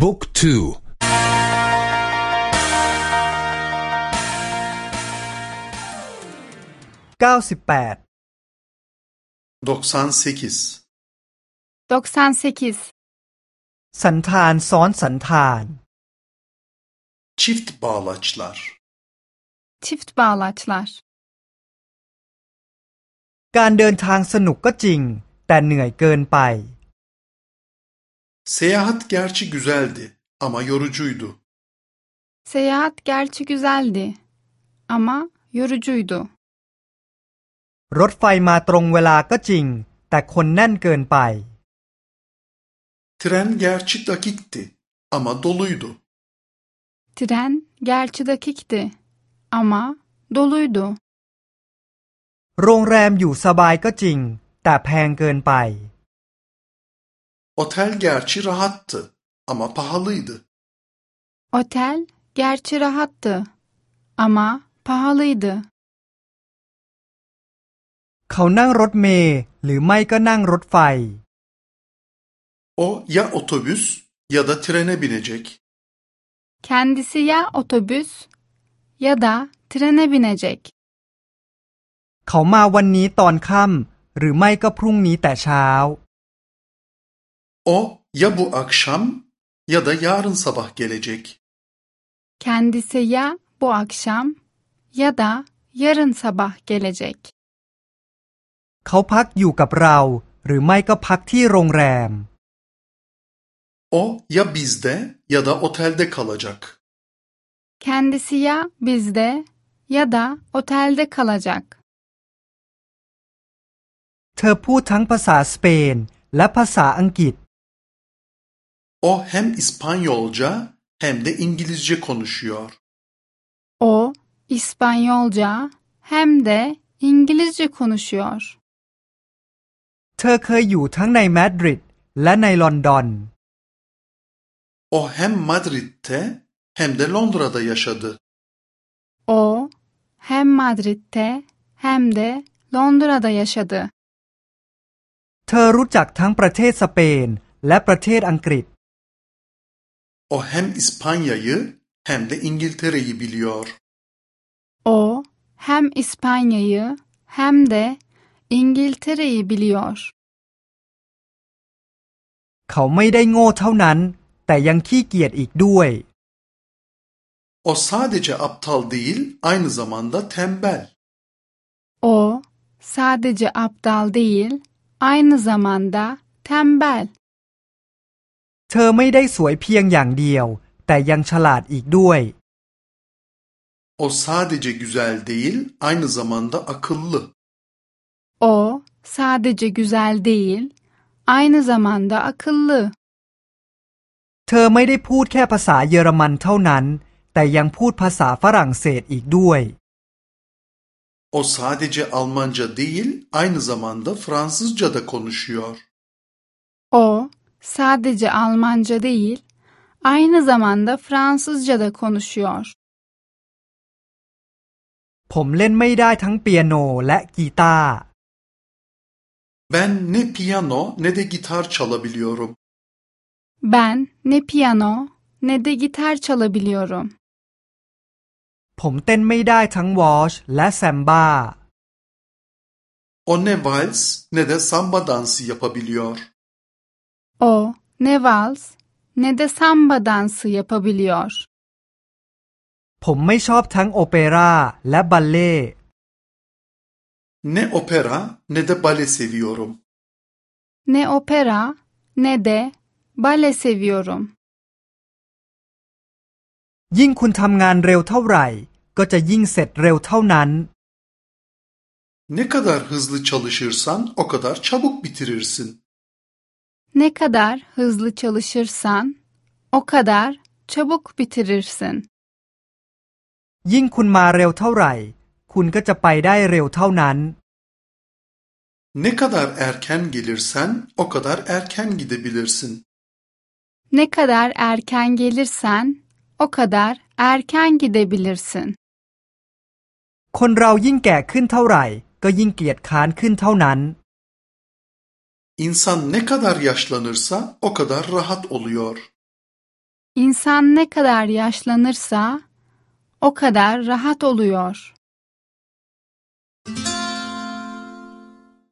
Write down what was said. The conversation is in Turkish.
บุ๊กทูเก้าสิบแปด98 98สันธานซ้อนสันธาน Çift bağlaçlar çift bağlaçlar การเดินทางสนุกก็จริง แต่เหนื่อยเกินไป Seyahat gerçi güzeldi ama yorucuydu. seyahat gerçi güzeldi ama yorucuydu รถไฟมาตรงเวลาก็จริง แต่คนแน่นเกินไป Tren gerçi dakikti ama doluydu. tren gerçi dakikti ama doluydu โรงแรมอยู่สบายก็จริง แต่แพงเกินไป Otel gerçi rahattı ama pahalıydı. otel gerçi rahattı ama pahalıydı เขานั่งรถเมล์หรือไม่ก็นั่งรถไฟ O ya otobüs ya da trene binecek. kendisi ya otobüs ya da trene binecek เขามาวันนี้ตอนค่ำหรือไม่ก็พรุ่งนี้แต่เช้า O ya bu akşam ya da yarın sabah gelecek. kendisi ya bu akşam ya da yarın sabah gelecek เขาพักอยู่กับเรา หรือไม่ก็พักที่โรงแรม O ya bizde ya da otelde kalacak. Kendisi ya bizde ya da otelde kalacak. เธอพูดทั้งภาษาสเปน และภาษาอังกฤษ O hem İspanyolca hem de İngilizce konuşuyor. O İspanyolca hem de İngilizce konuşuyor. เธอเคยอยู่ทั้งในมาดริดและในลอนดอน O hem Madrid'de hem de Londra'da yaşadı. O hem Madrid'de hem de Londra'da yaşadı. เธอรู้จักทั้งประเทศสเปน และประเทศอังกฤษ O hem İspanya'yı hem de İngiltere'yi biliyor. O hem İspanya'yı hem de İngiltere'yi biliyor. เขาไม่ได้โง่เท่านั้น แต่ยังขี้เกียจอีกด้วย O sadece aptal değil, aynı zamanda tembel. O sadece aptal değil, aynı zamanda tembel. เธอไม่ได้สวยเพียงอย่างเดียว แต่ยังฉลาดอีกด้วย O sadece güzel değil, aynı zamanda akıllı. O sadece güzel değil, aynı zamanda akıllı. เธอไม่ได้พูดแค่ภาษาเยอรมันเท่านั้น แต่ยังพูดภาษาฝรั่งเศสอีกด้วย O sadece Almanca değil, aynı zamanda Fransızca da konuşuyor. O sadece Almanca değil, aynı zamanda Fransızca da konuşuyor. ผมเล่นไม่ได้ทั้งเปียโนและกีตาร์ Ben ne piyano ne de gitar çalabiliyorum. Ben ne piyano ne de gitar çalabiliyorum. ผมเต้นไม่ได้ทั้งวอชและแซมบ้า O ne vals ne de samba dansı yapabiliyor. O ne vals ne de samba dansı yapabiliyor. ผมไม่ชอบทั้งโอเปร่าและบัลเล่ Ne opera ne de bale seviyorum. Ne opera ne de bale seviyorum. ยิ่งคุณทำงานเร็วเท่าไหร่ ก็จะยิ่งเสร็จเร็วเท่านั้น Ne kadar hızlı çalışırsan o kadar çabuk bitirirsin. Ne kadar hızlı çalışırsan o kadar çabuk bitirirsin. ยิ่งคุณมาเร็วเท่าไหร่ คุณก็จะไปได้เร็วเท่านั้น Ne kadar erken gelirsen o kadar erken gidebilirsin. Ne kadar erken gelirsen o kadar erken gidebilirsin. คนเรายิ่งแก่ขึ้นเท่าไหร่ ก็ยิ่งเกียจค้านขึ้นเท่านั้น İnsan ne kadar yaşlanırsa o kadar rahat oluyor. İnsan ne kadar yaşlanırsa o kadar rahat oluyor.